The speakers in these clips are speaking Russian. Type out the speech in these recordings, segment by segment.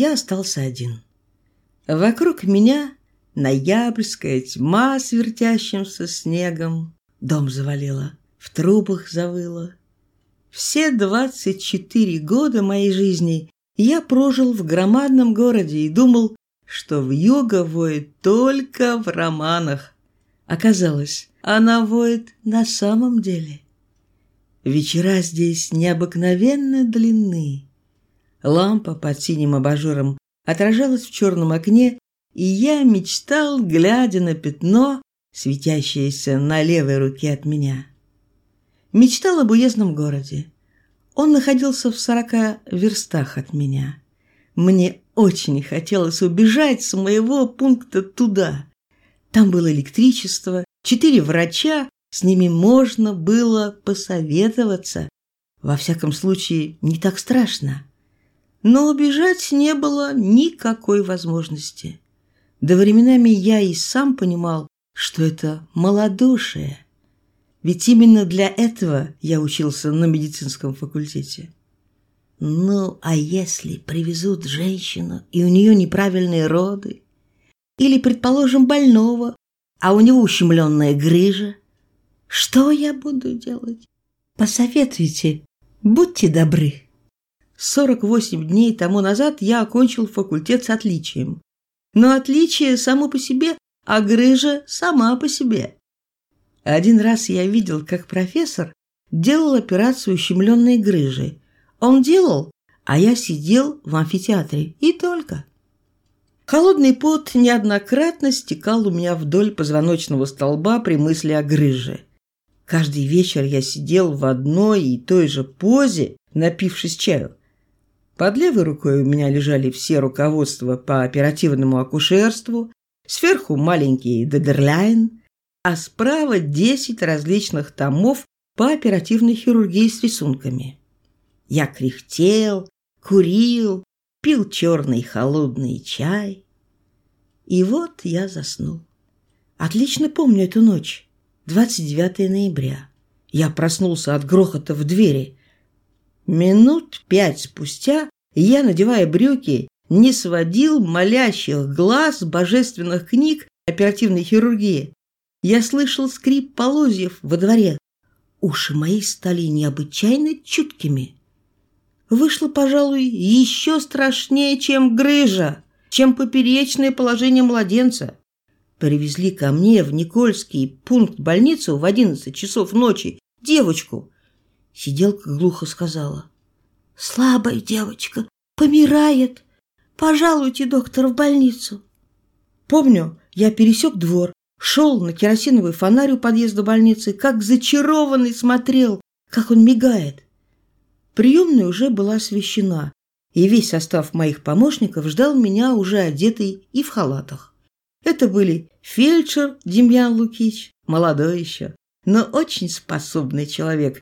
я остался один. Вокруг меня ноябрьская тьма с вертящимся снегом. Дом завалило, в трубах завыло. Все двадцать четыре года моей жизни я прожил в громадном городе и думал, что в юго воет только в романах. Оказалось, она воет на самом деле. Вечера здесь необыкновенно длинны. Лампа под синим абажуром отражалась в черном окне, и я мечтал, глядя на пятно, светящееся на левой руке от меня. Мечтал об уездном городе. Он находился в сорока верстах от меня. Мне очень хотелось убежать с моего пункта туда. Там было электричество, четыре врача, с ними можно было посоветоваться. Во всяком случае, не так страшно. Но убежать не было никакой возможности. До временами я и сам понимал, что это малодушие. Ведь именно для этого я учился на медицинском факультете. Ну, а если привезут женщину, и у нее неправильные роды? Или, предположим, больного, а у него ущемленная грыжа? Что я буду делать? Посоветуйте, будьте добры. 48 дней тому назад я окончил факультет с отличием. Но отличие само по себе, а грыжа сама по себе. Один раз я видел, как профессор делал операцию ущемленной грыжи. Он делал, а я сидел в амфитеатре. И только. Холодный пот неоднократно стекал у меня вдоль позвоночного столба при мысли о грыже. Каждый вечер я сидел в одной и той же позе, напившись чаю. Под левой рукой у меня лежали все руководства по оперативному акушерству, сверху маленький дедерляйн, а справа десять различных томов по оперативной хирургии с рисунками. Я кряхтел, курил, пил черный холодный чай. И вот я заснул. Отлично помню эту ночь, 29 ноября. Я проснулся от грохота в двери. Минут пять спустя я, надевая брюки, не сводил молящих глаз божественных книг оперативной хирургии. Я слышал скрип полозьев во дворе. Уши мои стали необычайно чуткими. Вышло, пожалуй, еще страшнее, чем грыжа, чем поперечное положение младенца. Привезли ко мне в Никольский пункт больницу в одиннадцать часов ночи девочку. Сиделка глухо сказала. Слабая девочка, помирает. Пожалуйте, доктор, в больницу. Помню, я пересек двор, шел на керосиновый фонарь у подъезда больницы, как зачарованный смотрел, как он мигает. Приемная уже была освещена, и весь состав моих помощников ждал меня уже одетый и в халатах. Это были фельдшер Демьян Лукич, молодой еще, но очень способный человек,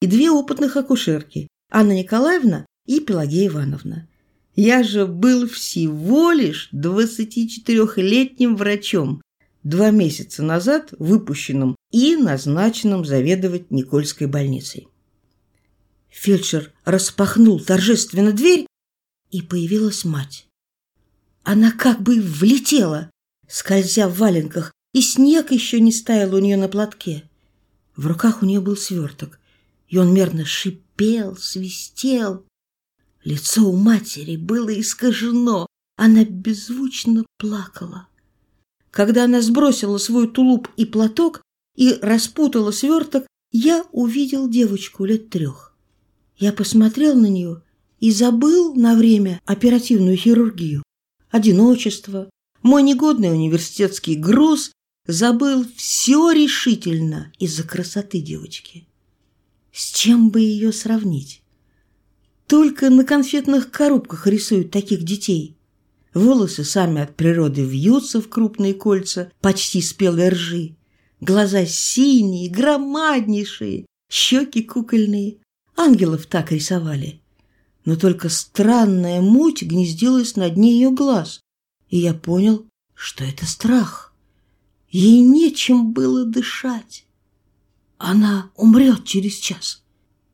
и две опытных акушерки, Анна Николаевна и Пелагея Ивановна. Я же был всего лишь 24-летним врачом, два месяца назад выпущенным и назначенным заведовать Никольской больницей. Фельдшер распахнул торжественно дверь, и появилась мать. Она как бы влетела, скользя в валенках, и снег еще не стаял у нее на платке. В руках у нее был сверток, и он мерно шипел, свистел. Лицо у матери было искажено, она беззвучно плакала. Когда она сбросила свой тулуп и платок и распутала сверток, я увидел девочку лет трех. Я посмотрел на нее и забыл на время оперативную хирургию. Одиночество, мой негодный университетский груз, забыл все решительно из-за красоты девочки. С чем бы ее сравнить? Только на конфетных коробках рисуют таких детей. Волосы сами от природы вьются в крупные кольца почти спелой ржи. Глаза синие, громаднейшие, щеки кукольные. Ангелов так рисовали. Но только странная муть гнездилась на дне ее глаз. И я понял, что это страх. Ей нечем было дышать. Она умрет через час.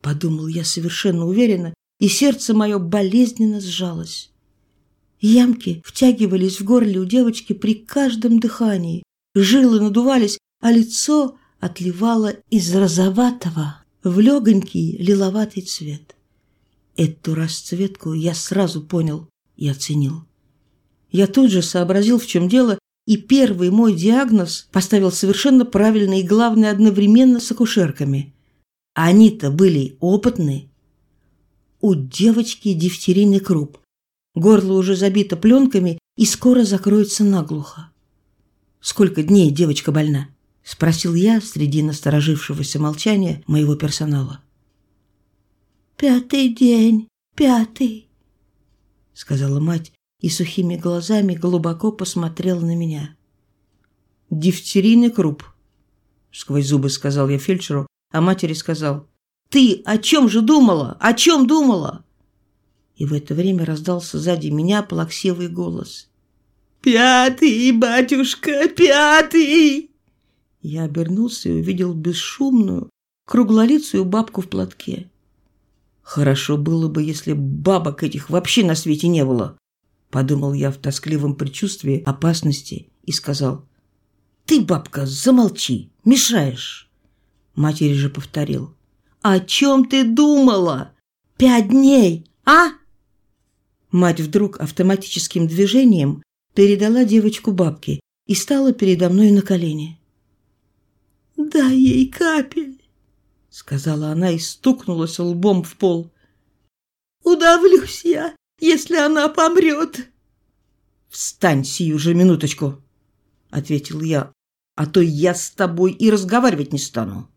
Подумал я совершенно уверенно, и сердце мое болезненно сжалось. Ямки втягивались в горле у девочки при каждом дыхании, жилы надувались, а лицо отливало из розоватого в легонький лиловатый цвет. Эту расцветку я сразу понял и оценил. Я тут же сообразил, в чем дело, и первый мой диагноз поставил совершенно правильно и, главное, одновременно с акушерками. Они-то были опытны. У девочки дифтерийный круп. Горло уже забито пленками и скоро закроется наглухо. «Сколько дней девочка больна?» – спросил я среди насторожившегося молчания моего персонала. «Пятый день, пятый», — сказала мать и сухими глазами глубоко посмотрела на меня. «Дифтерийный круп», — сквозь зубы сказал я фельдшеру, а матери сказал, «Ты о чем же думала? О чем думала?» И в это время раздался сзади меня плаксивый голос. «Пятый, батюшка, пятый!» Я обернулся и увидел бесшумную, круглолицую бабку в платке. Хорошо было бы, если бабок этих вообще на свете не было, подумал я в тоскливом предчувствии опасности и сказал, «Ты, бабка, замолчи, мешаешь!» Матери же повторил, «О чем ты думала? Пять дней, а?» Мать вдруг автоматическим движением передала девочку бабке и стала передо мной на колени. «Дай ей капель!» — сказала она и стукнулась лбом в пол. «Удавлюсь я, если она помрет!» «Встань сию же минуточку!» — ответил я. «А то я с тобой и разговаривать не стану!»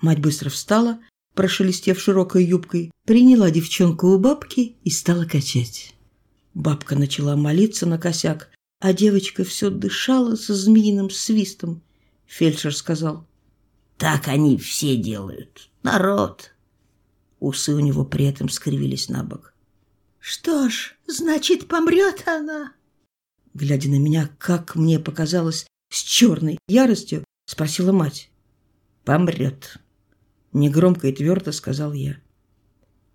Мать быстро встала, прошелестев широкой юбкой, приняла девчонку у бабки и стала качать. Бабка начала молиться на косяк, а девочка все дышала со змеиным свистом. Фельдшер сказал, так они все делают. Народ. Усы у него при этом скривились на бок. Что ж, значит, помрет она? Глядя на меня, как мне показалось, с черной яростью, спросила мать. Помрет. Негромко и твердо сказал я.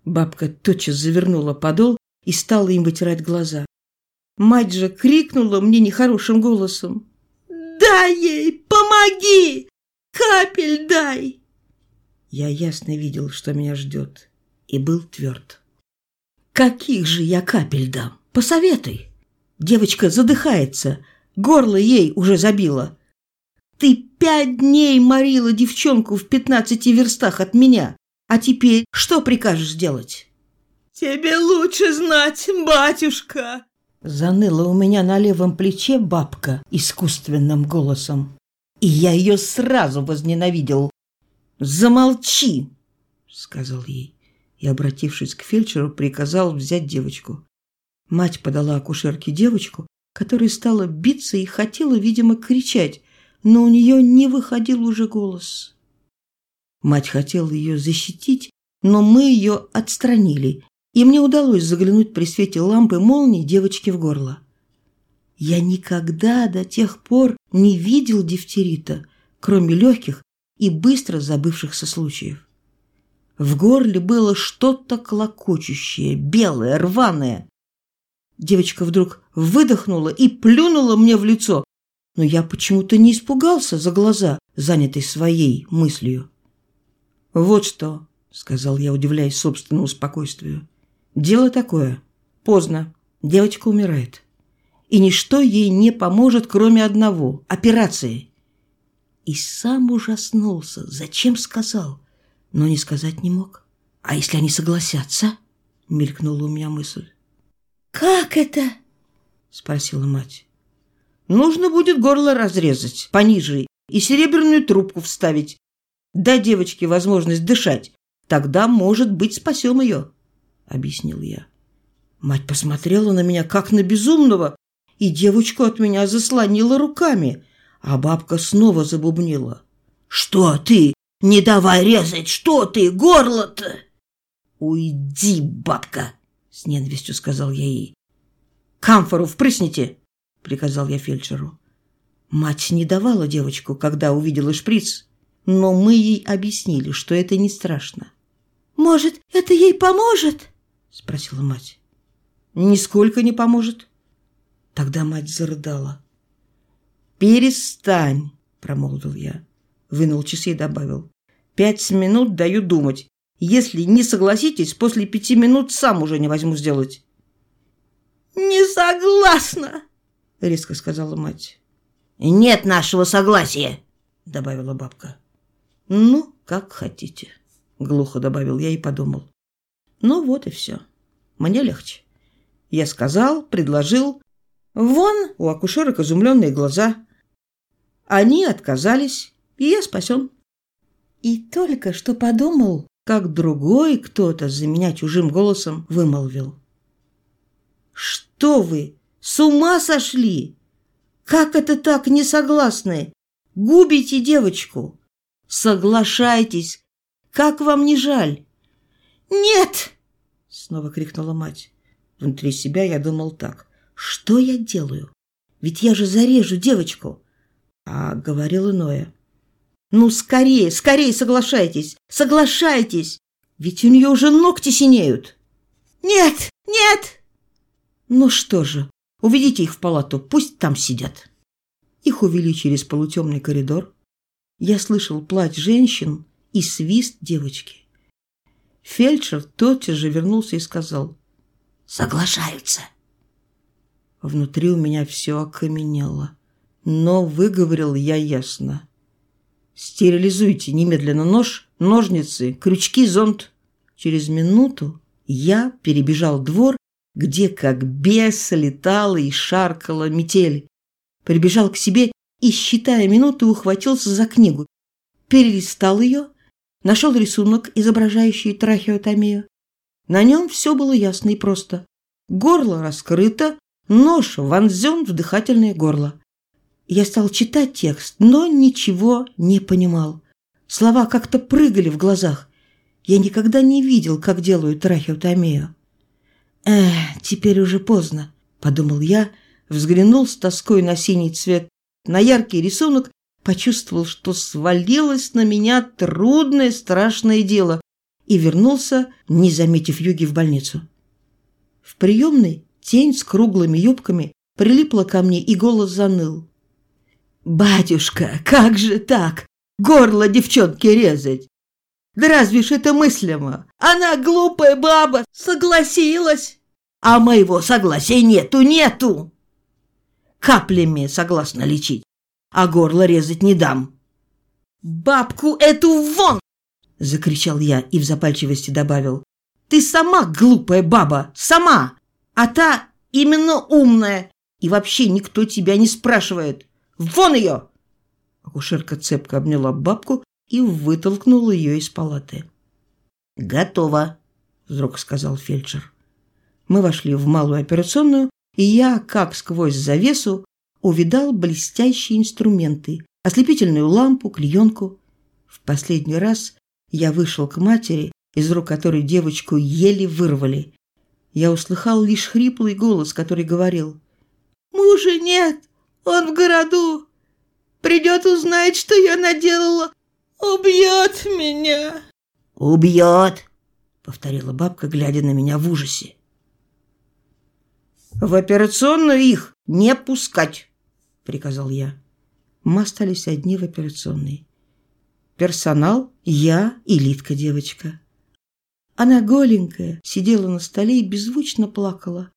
Бабка тотчас завернула подол и стала им вытирать глаза. Мать же крикнула мне нехорошим голосом. «Дай ей, помоги! Капель дай!» Я ясно видел, что меня ждет, и был тверд. «Каких же я капель дам? Посоветуй!» Девочка задыхается, горло ей уже забило. «Ты пять дней морила девчонку в пятнадцати верстах от меня, а теперь что прикажешь делать?» «Тебе лучше знать, батюшка!» Заныла у меня на левом плече бабка искусственным голосом и я ее сразу возненавидел. «Замолчи!» — сказал ей и, обратившись к фельдшеру, приказал взять девочку. Мать подала акушерке девочку, которая стала биться и хотела, видимо, кричать, но у нее не выходил уже голос. Мать хотела ее защитить, но мы ее отстранили, и мне удалось заглянуть при свете лампы молнии девочке в горло. Я никогда до тех пор не видел дифтерита, кроме легких и быстро забывшихся случаев. В горле было что-то клокочущее, белое, рваное. Девочка вдруг выдохнула и плюнула мне в лицо, но я почему-то не испугался за глаза, занятый своей мыслью. «Вот что», — сказал я, удивляясь собственному спокойствию. «Дело такое. Поздно. Девочка умирает и ничто ей не поможет, кроме одного – операции. И сам ужаснулся. Зачем сказал? Но не сказать не мог. А если они согласятся? Мелькнула у меня мысль. «Как это?» – спросила мать. «Нужно будет горло разрезать пониже и серебряную трубку вставить. Дай девочке возможность дышать. Тогда, может быть, спасем ее», – объяснил я. Мать посмотрела на меня, как на безумного, и девочку от меня заслонила руками, а бабка снова забубнила. «Что ты? Не давай резать! Что ты? Горло-то!» «Уйди, бабка!» — с ненавистью сказал я ей. «Камфору впрысните!» — приказал я фельдшеру. Мать не давала девочку, когда увидела шприц, но мы ей объяснили, что это не страшно. Может, это ей поможет?» — спросила мать. «Нисколько не поможет». Тогда мать зарыдала. «Перестань!» — промолвил я. Вынул часы и добавил. «Пять минут даю думать. Если не согласитесь, после пяти минут сам уже не возьму сделать». «Не согласна!» — резко сказала мать. «Нет нашего согласия!» — добавила бабка. «Ну, как хотите», — глухо добавил я и подумал. «Ну вот и все. Мне легче». Я сказал, предложил. Вон у акушерок изумленные глаза. Они отказались, и я спасен. И только что подумал, как другой кто-то за меня чужим голосом вымолвил. «Что вы, с ума сошли? Как это так не согласны? Губите девочку! Соглашайтесь! Как вам не жаль?» «Нет!» — снова крикнула мать. Внутри себя я думал так. «Что я делаю? Ведь я же зарежу девочку!» А говорил иное. «Ну, скорее, скорее соглашайтесь! Соглашайтесь! Ведь у нее уже ногти синеют!» «Нет! Нет!» «Ну что же, уведите их в палату, пусть там сидят!» Их увели через полутемный коридор. Я слышал плач женщин и свист девочки. Фельдшер тотчас же вернулся и сказал «Соглашаются!» Внутри у меня все окаменело, но выговорил я ясно. Стерилизуйте немедленно нож, ножницы, крючки, зонт. Через минуту я перебежал двор, где как бес летала и шаркала метель. Прибежал к себе и, считая минуты, ухватился за книгу. Перелистал ее, нашел рисунок, изображающий трахеотомию. На нем все было ясно и просто. Горло раскрыто, нож вонзен в дыхательное горло. Я стал читать текст, но ничего не понимал. Слова как-то прыгали в глазах. Я никогда не видел, как делают трахеотомию. «Эх, теперь уже поздно», — подумал я, взглянул с тоской на синий цвет, на яркий рисунок, почувствовал, что свалилось на меня трудное, страшное дело и вернулся, не заметив Юги, в больницу. В приемной тень с круглыми юбками прилипла ко мне, и голос заныл. «Батюшка, как же так? Горло девчонки резать? Да разве ж это мыслимо? Она глупая баба, согласилась. А моего согласия нету, нету. Каплями согласна лечить, а горло резать не дам. Бабку эту вон! Закричал я и в запальчивости добавил. Ты сама глупая баба, сама, а та именно умная, и вообще никто тебя не спрашивает. Вон ее!» Акушерка цепко обняла бабку и вытолкнула ее из палаты. «Готово», — вдруг сказал фельдшер. Мы вошли в малую операционную, и я, как сквозь завесу, увидал блестящие инструменты, ослепительную лампу, клеенку. В последний раз я вышел к матери, из рук которой девочку еле вырвали. Я услыхал лишь хриплый голос, который говорил «Мужа нет! Он в городу. Придет узнать, что я наделала. Убьет меня. Убьет, повторила бабка, глядя на меня в ужасе. В операционную их не пускать, приказал я. Мы остались одни в операционной. Персонал, я и Литка девочка. Она голенькая, сидела на столе и беззвучно плакала.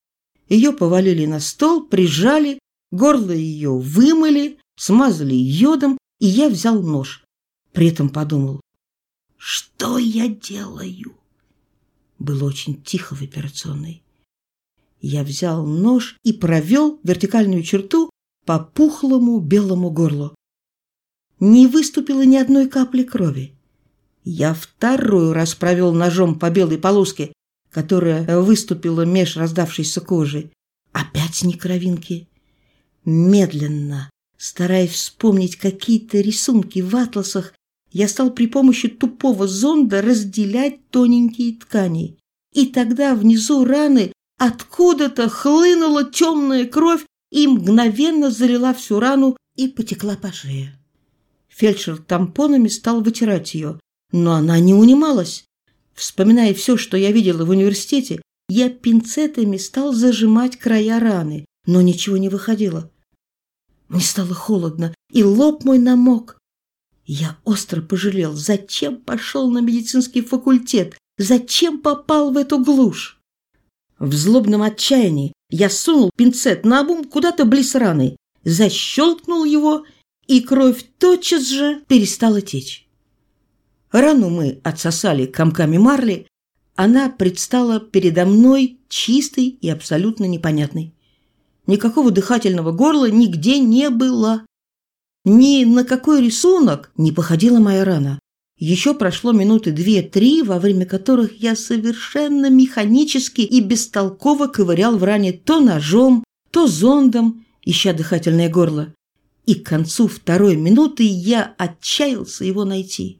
Ее повалили на стол, прижали, Горло ее вымыли, смазали йодом, и я взял нож. При этом подумал, что я делаю? Было очень тихо в операционной. Я взял нож и провел вертикальную черту по пухлому белому горлу. Не выступило ни одной капли крови. Я второй раз провел ножом по белой полоске, которая выступила меж раздавшейся кожи. Опять ни кровинки. Медленно, стараясь вспомнить какие-то рисунки в атласах, я стал при помощи тупого зонда разделять тоненькие ткани. И тогда внизу раны откуда-то хлынула темная кровь и мгновенно залила всю рану и потекла по шее. Фельдшер тампонами стал вытирать ее, но она не унималась. Вспоминая все, что я видела в университете, я пинцетами стал зажимать края раны, но ничего не выходило. Мне стало холодно, и лоб мой намок. Я остро пожалел, зачем пошел на медицинский факультет, зачем попал в эту глушь. В злобном отчаянии я сунул пинцет на обум куда-то близ раны, защелкнул его, и кровь тотчас же перестала течь. Рану мы отсосали комками марли, она предстала передо мной чистой и абсолютно непонятной. Никакого дыхательного горла нигде не было. Ни на какой рисунок не походила моя рана. Еще прошло минуты две-три, во время которых я совершенно механически и бестолково ковырял в ране то ножом, то зондом, ища дыхательное горло. И к концу второй минуты я отчаялся его найти.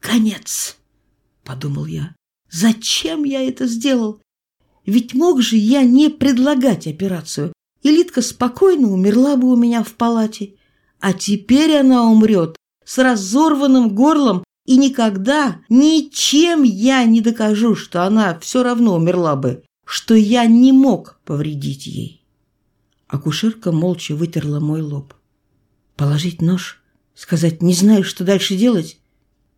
«Конец!» — подумал я. «Зачем я это сделал? Ведь мог же я не предлагать операцию, и Литка спокойно умерла бы у меня в палате. А теперь она умрет с разорванным горлом, и никогда ничем я не докажу, что она все равно умерла бы, что я не мог повредить ей. Акушерка молча вытерла мой лоб. Положить нож? Сказать «не знаю, что дальше делать»?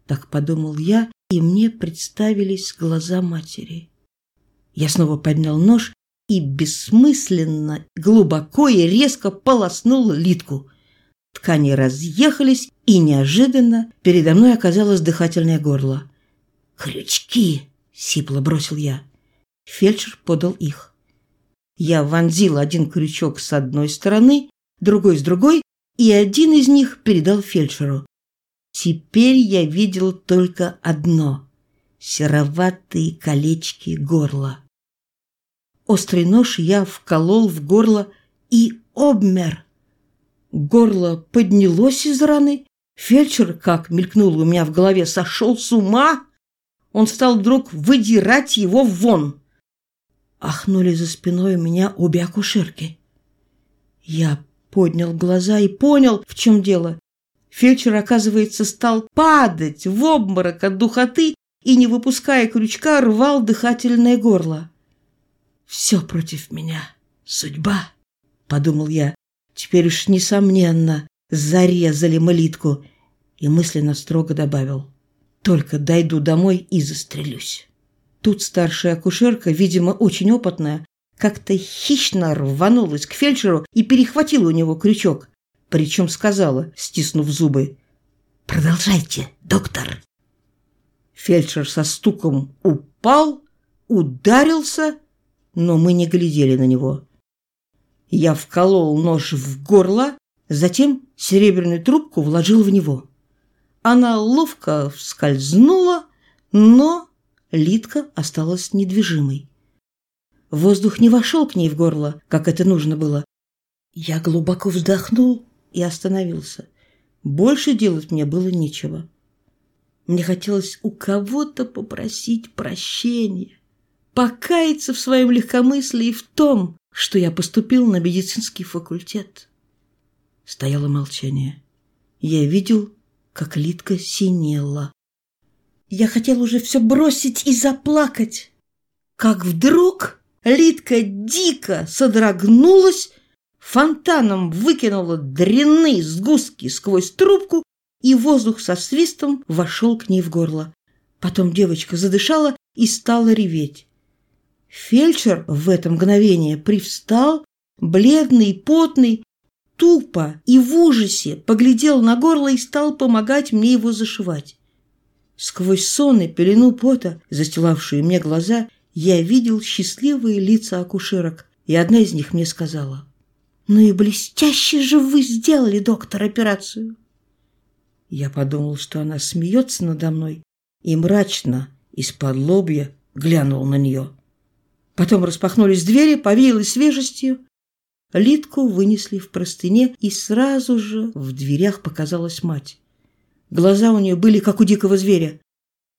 Так подумал я, и мне представились глаза матери. Я снова поднял нож и бессмысленно, глубоко и резко полоснул Литку. Ткани разъехались, и неожиданно передо мной оказалось дыхательное горло. «Крючки!» — сипло бросил я. Фельдшер подал их. Я вонзил один крючок с одной стороны, другой с другой, и один из них передал фельдшеру. Теперь я видел только одно — сероватые колечки горла. Острый нож я вколол в горло и обмер. Горло поднялось из раны. Фельдшер, как мелькнуло у меня в голове, сошел с ума. Он стал вдруг выдирать его вон. Ахнули за спиной у меня обе акушерки. Я поднял глаза и понял, в чем дело. Фельдшер, оказывается, стал падать в обморок от духоты и, не выпуская крючка, рвал дыхательное горло. «Все против меня. Судьба», — подумал я. Теперь уж, несомненно, зарезали молитку. И мысленно строго добавил. Только дойду домой и застрелюсь. Тут старшая акушерка, видимо, очень опытная, как-то хищно рванулась к фельдшеру и перехватила у него крючок. Причем сказала, стиснув зубы, «Продолжайте, доктор». Фельдшер со стуком упал, ударился, но мы не глядели на него. Я вколол нож в горло, затем серебряную трубку вложил в него. Она ловко вскользнула, но Литка осталась недвижимой. Воздух не вошел к ней в горло, как это нужно было. Я глубоко вздохнул и остановился. Больше делать мне было нечего. Мне хотелось у кого-то попросить прощения, покаяться в своем легкомыслии в том, что я поступил на медицинский факультет. Стояло молчание. Я видел, как Литка синела. Я хотел уже все бросить и заплакать. Как вдруг Литка дико содрогнулась, фонтаном выкинула дрянные сгустки сквозь трубку, и воздух со свистом вошел к ней в горло. Потом девочка задышала и стала реветь. Фельдшер в это мгновение привстал, бледный, потный, тупо и в ужасе поглядел на горло и стал помогать мне его зашивать. Сквозь сон и пелену пота, застилавшие мне глаза, я видел счастливые лица акушерок, и одна из них мне сказала, «Ну и блестяще же вы сделали, доктор, операцию!» Я подумал, что она смеется надо мной, и мрачно, из-под лобья, глянул на нее. Потом распахнулись двери, повеяло свежестью. Литку вынесли в простыне, и сразу же в дверях показалась мать. Глаза у нее были, как у дикого зверя.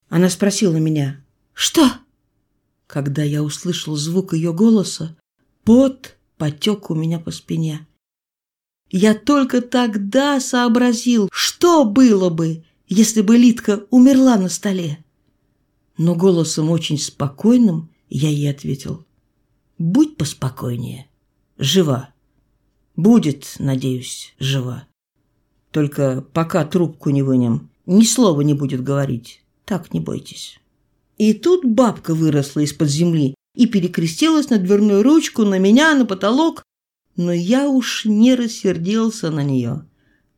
Она спросила меня «Что?». Когда я услышал звук ее голоса, пот потек у меня по спине. Я только тогда сообразил, что было бы, если бы Литка умерла на столе. Но голосом очень спокойным я ей ответил. «Будь поспокойнее. Жива. Будет, надеюсь, жива. Только пока трубку не вынем, ни слова не будет говорить. Так не бойтесь». И тут бабка выросла из-под земли и перекрестилась на дверную ручку, на меня, на потолок. Но я уж не рассердился на нее.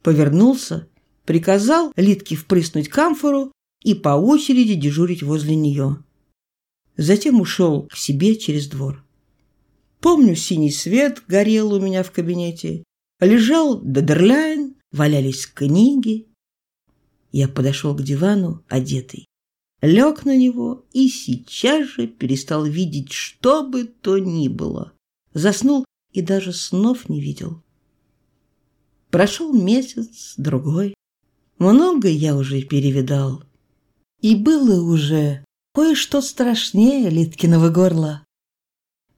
Повернулся, приказал Литке впрыснуть камфору и по очереди дежурить возле нее. Затем ушел к себе через двор. Помню, синий свет горел у меня в кабинете. Лежал Дедерляйн, валялись книги. Я подошел к дивану, одетый лег на него и сейчас же перестал видеть что бы то ни было. Заснул и даже снов не видел. Прошел месяц, другой. Много я уже перевидал. И было уже кое-что страшнее Литкиного горла.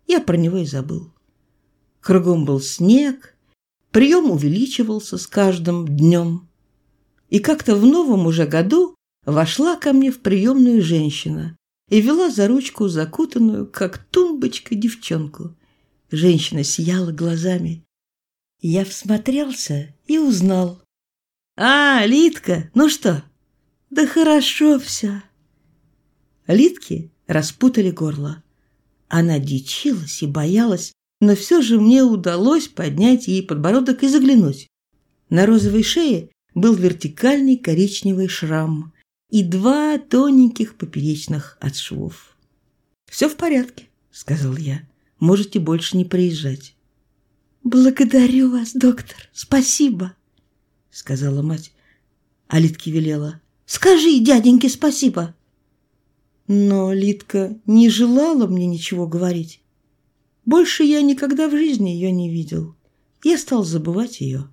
Я про него и забыл. Кругом был снег, прием увеличивался с каждым днем. И как-то в новом уже году вошла ко мне в приемную женщина и вела за ручку закутанную, как тумбочка, девчонку. Женщина сияла глазами. Я всмотрелся и узнал. «А, Литка, ну что?» «Да хорошо все». Литке распутали горло. Она дичилась и боялась, но все же мне удалось поднять ей подбородок и заглянуть. На розовой шее был вертикальный коричневый шрам, и два тоненьких поперечных от швов. «Все в порядке», — сказал я. «Можете больше не приезжать». «Благодарю вас, доктор, спасибо», — сказала мать. А Литке велела. «Скажи дяденьке спасибо». Но Литка не желала мне ничего говорить. Больше я никогда в жизни ее не видел. Я стал забывать ее.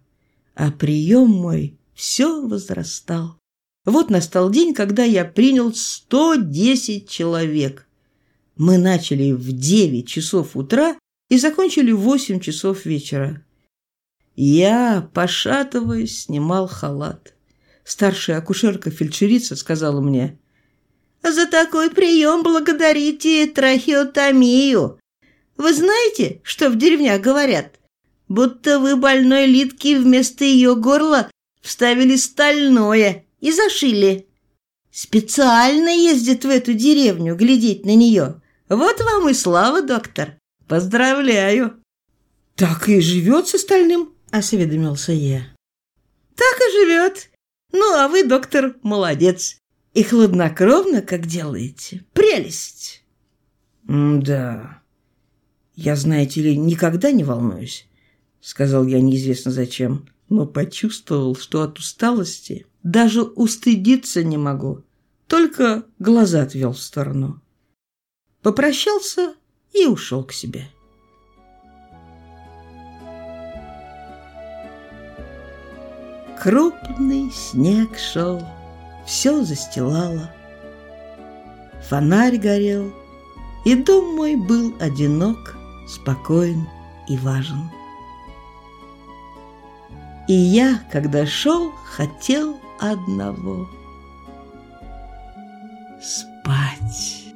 А прием мой все возрастал. Вот настал день, когда я принял 110 человек. Мы начали в 9 часов утра и закончили в 8 часов вечера. Я, пошатываясь, снимал халат. Старшая акушерка-фельдшерица сказала мне, «За такой прием благодарите трахеотомию. Вы знаете, что в деревнях говорят? Будто вы больной Литки вместо ее горла вставили стальное» и зашили. Специально ездит в эту деревню глядеть на нее. Вот вам и слава, доктор. Поздравляю. Так и живет с остальным, осведомился я. Так и живет. Ну, а вы, доктор, молодец. И хладнокровно, как делаете. Прелесть. да. Я, знаете ли, никогда не волнуюсь, сказал я неизвестно зачем, но почувствовал, что от усталости даже устыдиться не могу. Только глаза отвел в сторону. Попрощался и ушел к себе. Крупный снег шел, все застилало. Фонарь горел, и дом мой был одинок, спокоен и важен. И я, когда шел, хотел одного – спать.